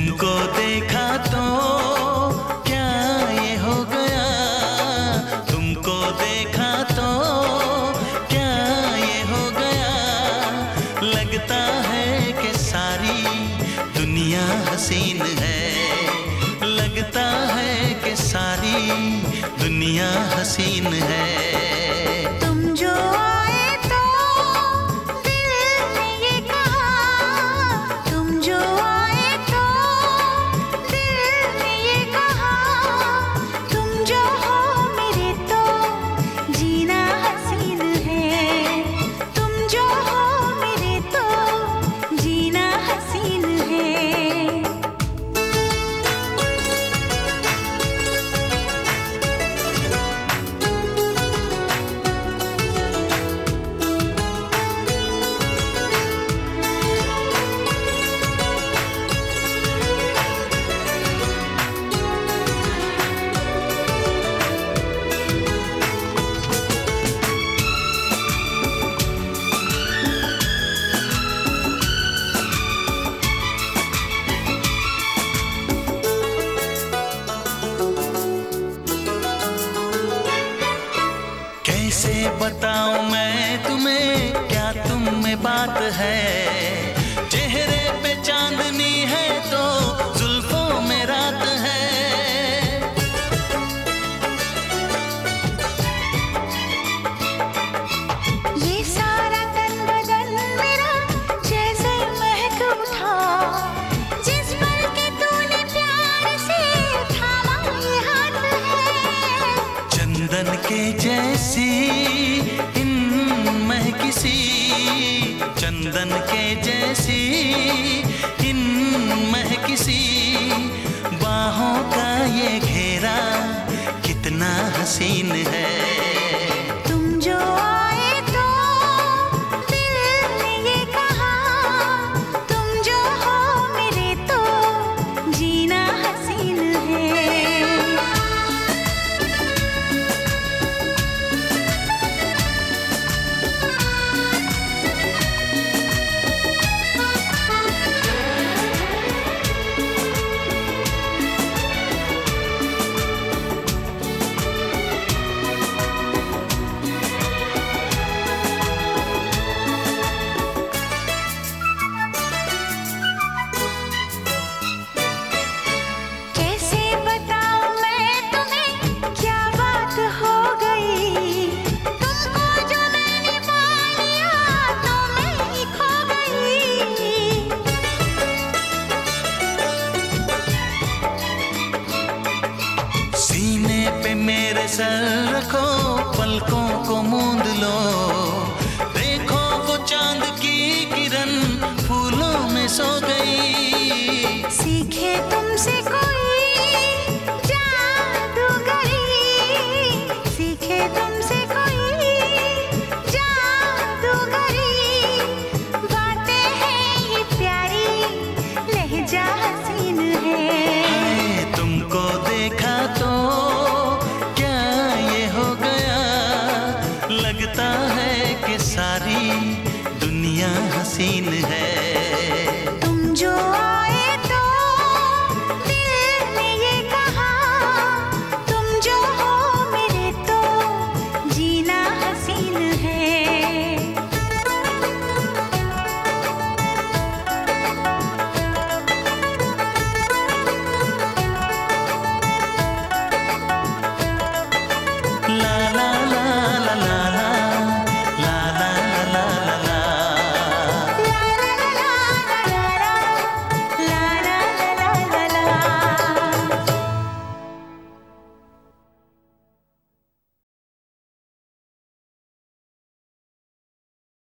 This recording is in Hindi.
तुमको देखा तो क्या ये हो गया? तुमको देखा तो क्या ये हो गया? लगता है कि सारी दुनिया हसीन है। लगता है कि सारी दुनिया हसीन है। बताऊँ मैं तुम्हें क्या तुम में बात है? बन के जैसी इनमें किसी, चंदन के जैसी इनमें किसी, बाहों का ये घेरा कितना हसीन सर रखो, पलकों को मूंद लो। देखो वो चाँद की किरण फूलों में सो गई।